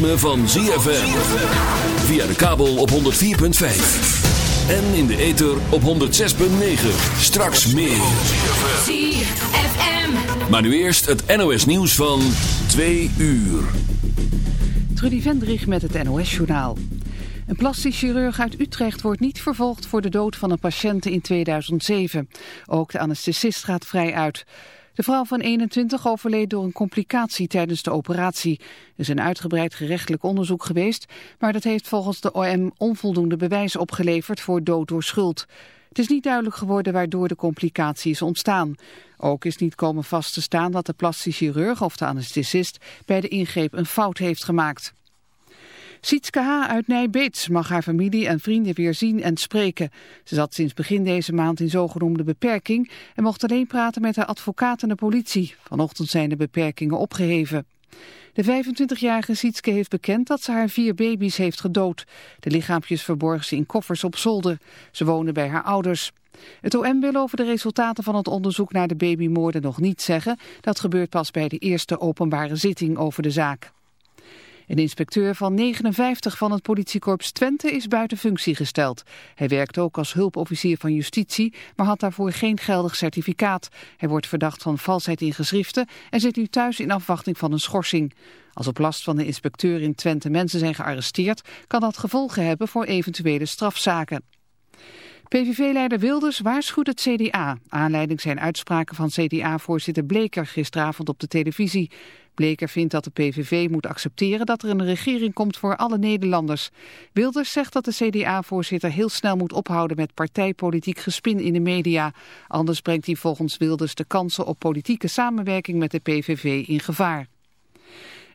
Ritme van ZFM. Via de kabel op 104.5. En in de ether op 106.9. Straks meer. ZFM. Maar nu eerst het NOS nieuws van 2 uur. Trudy Vendrich met het NOS-journaal. Een plastisch chirurg uit Utrecht wordt niet vervolgd voor de dood van een patiënt in 2007. Ook de anesthesist gaat vrij uit. De vrouw van 21 overleed door een complicatie tijdens de operatie. Er is een uitgebreid gerechtelijk onderzoek geweest, maar dat heeft volgens de OM onvoldoende bewijs opgeleverd voor dood door schuld. Het is niet duidelijk geworden waardoor de complicatie is ontstaan. Ook is niet komen vast te staan dat de plastisch chirurg of de anesthesist bij de ingreep een fout heeft gemaakt. Sietske H. uit Nijbeets mag haar familie en vrienden weer zien en spreken. Ze zat sinds begin deze maand in zogenoemde beperking en mocht alleen praten met haar advocaat en de politie. Vanochtend zijn de beperkingen opgeheven. De 25-jarige Sietske heeft bekend dat ze haar vier baby's heeft gedood. De lichaampjes verborg ze in koffers op zolder. Ze wonen bij haar ouders. Het OM wil over de resultaten van het onderzoek naar de babymoorden nog niet zeggen. Dat gebeurt pas bij de eerste openbare zitting over de zaak. Een inspecteur van 59 van het politiekorps Twente is buiten functie gesteld. Hij werkt ook als hulpofficier van justitie, maar had daarvoor geen geldig certificaat. Hij wordt verdacht van valsheid in geschriften en zit nu thuis in afwachting van een schorsing. Als op last van de inspecteur in Twente mensen zijn gearresteerd, kan dat gevolgen hebben voor eventuele strafzaken. PVV-leider Wilders waarschuwt het CDA. Aanleiding zijn uitspraken van CDA-voorzitter Bleker gisteravond op de televisie. Bleker vindt dat de PVV moet accepteren dat er een regering komt voor alle Nederlanders. Wilders zegt dat de CDA-voorzitter heel snel moet ophouden met partijpolitiek gespin in de media. Anders brengt hij volgens Wilders de kansen op politieke samenwerking met de PVV in gevaar.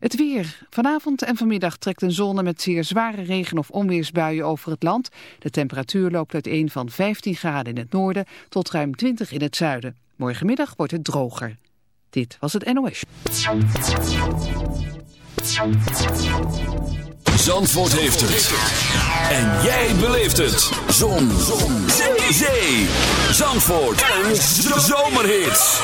Het weer. Vanavond en vanmiddag trekt een zone met zeer zware regen- of onweersbuien over het land. De temperatuur loopt uiteen van 15 graden in het noorden tot ruim 20 in het zuiden. Morgenmiddag wordt het droger. Dit was het NOS. Zandvoort heeft het. En jij beleeft het. Zon. Zon. Zee. Zee. Zandvoort. Een zomerhit.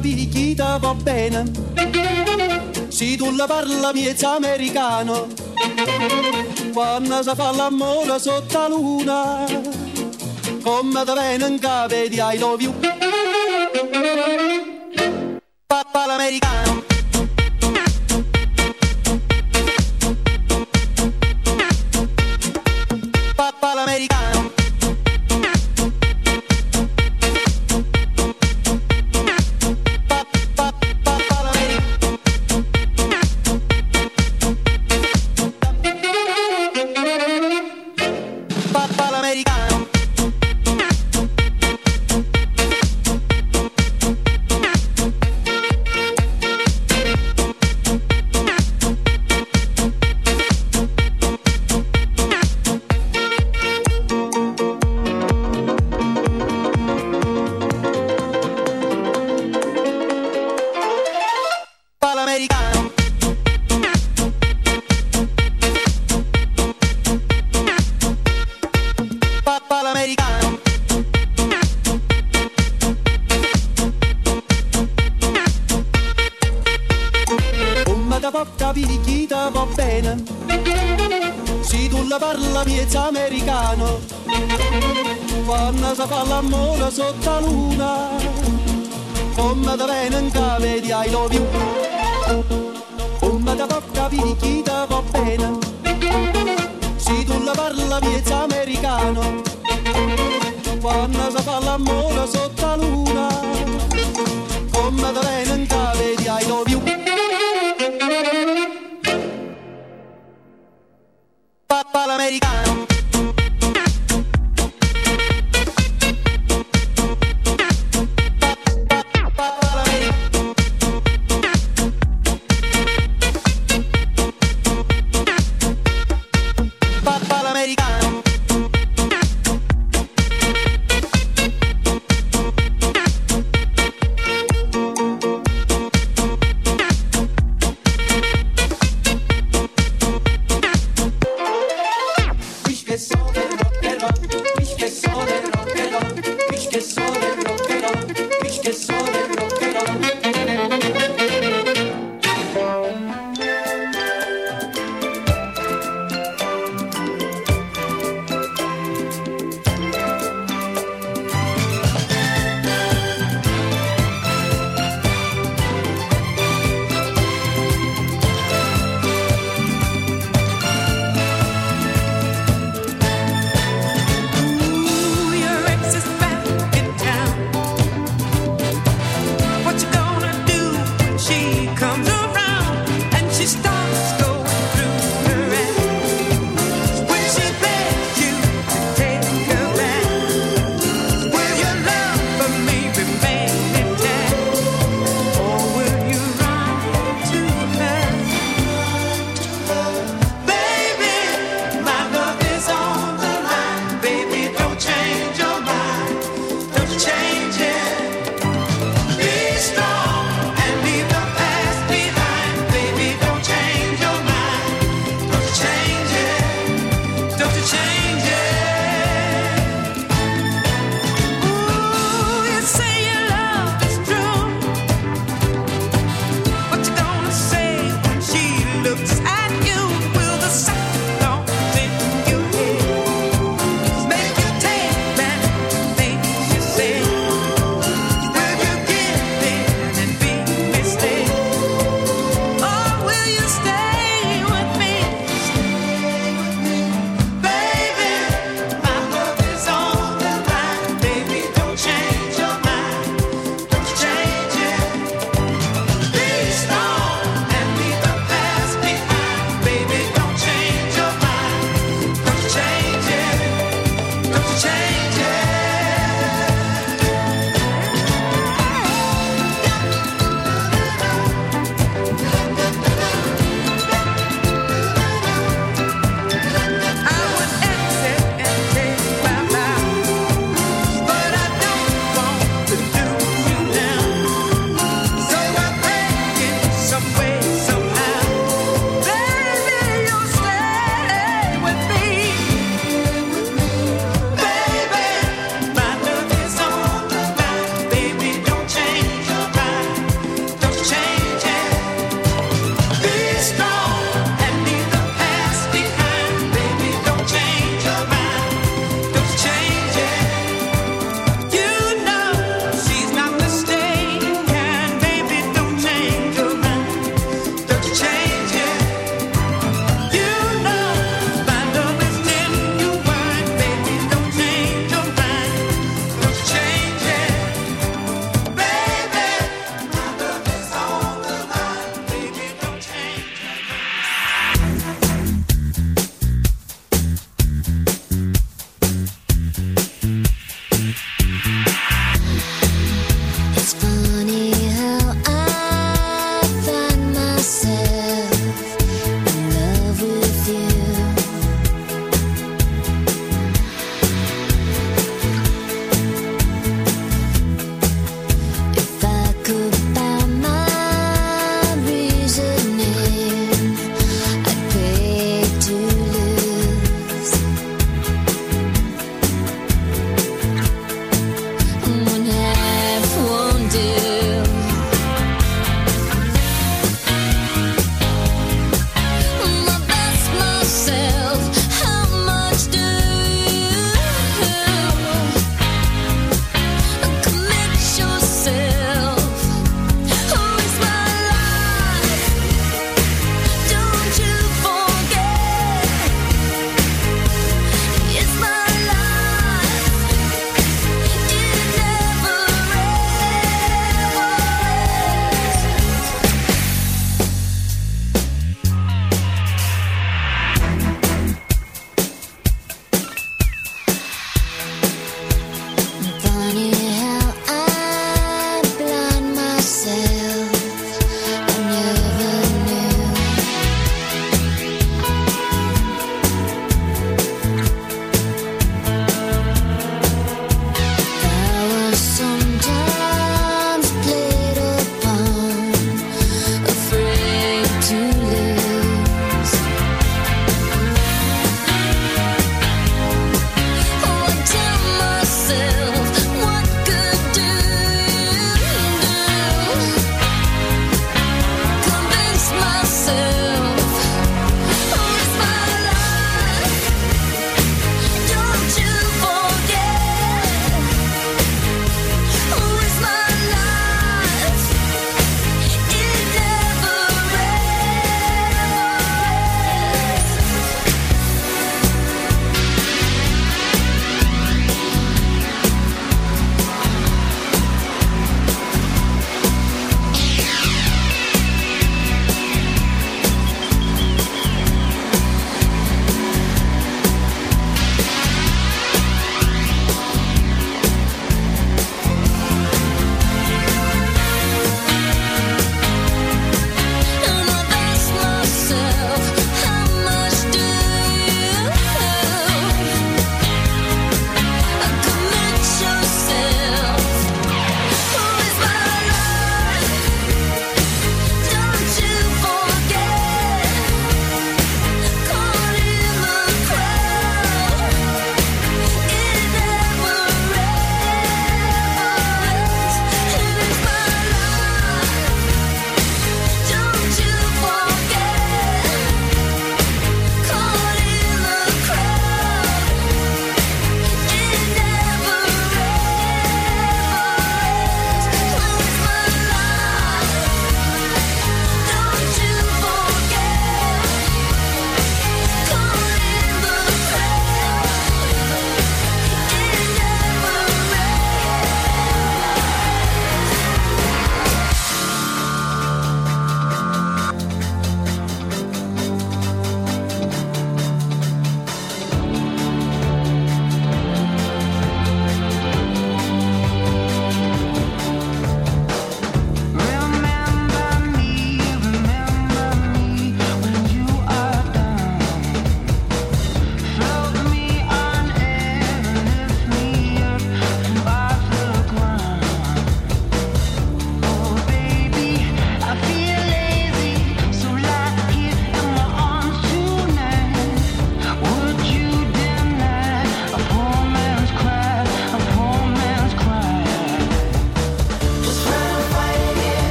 figlietta va bene. Se tu la parla miezza americano, quando si fa l'amore sotto la luna, come te vengono capiti ai dovi un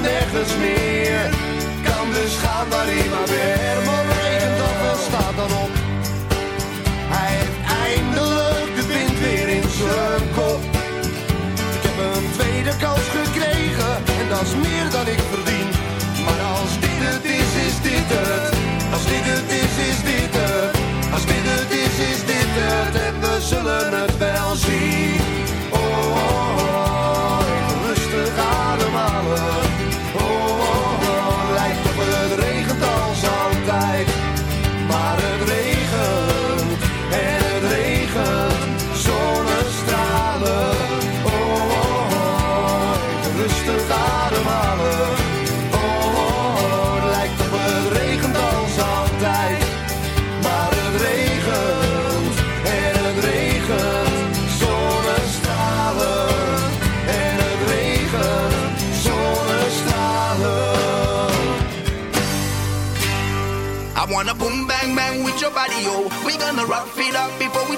nergens meer. Kan dus gaan waar hij maar wil. Herman regent af en staat dan op. Hij heeft eindelijk de wind weer in zijn kop. Ik heb een tweede kans gekregen en dat is meer dan ik verdien. Maar als dit het is, is dit het. Als dit het is,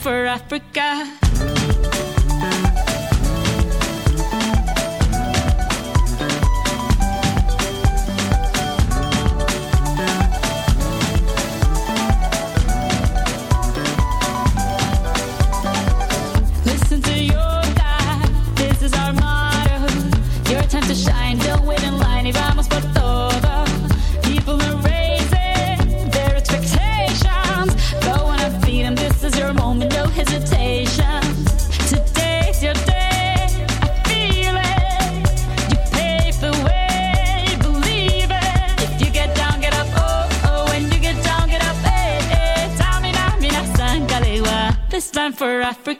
For Africa. Africa.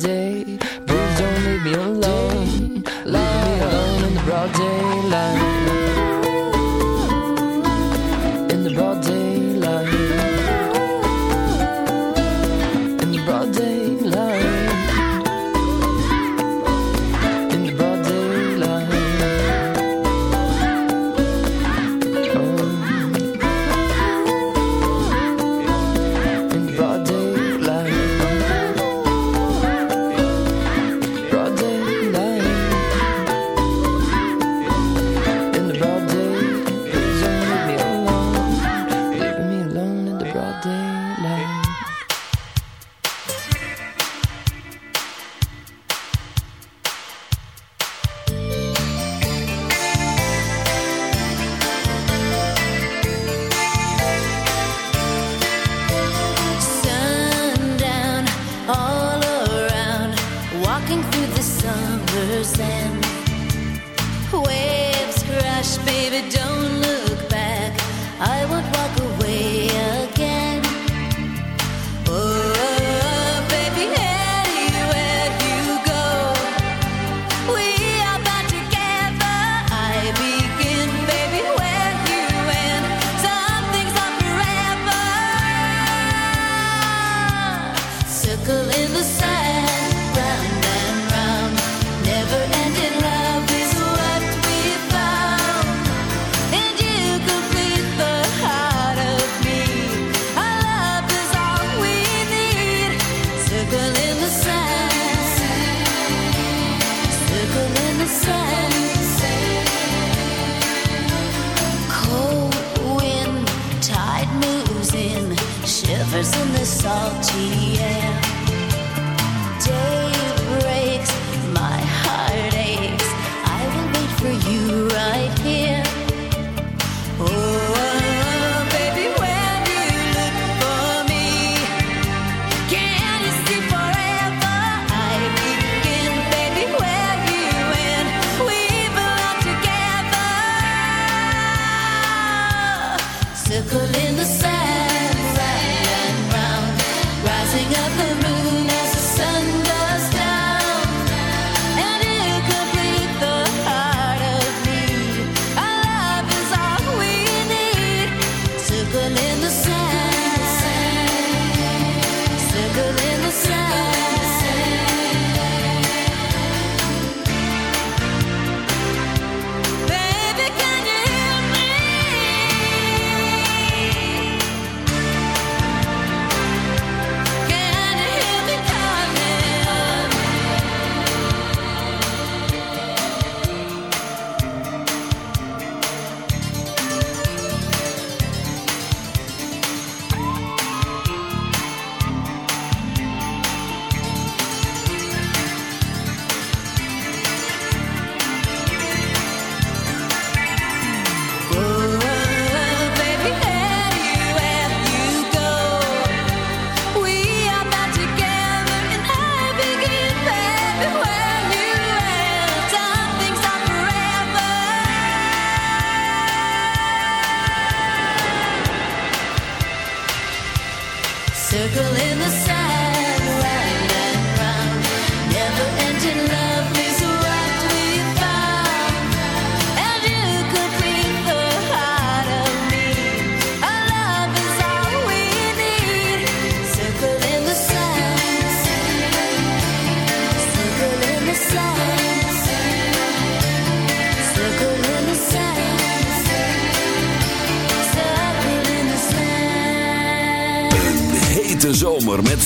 day.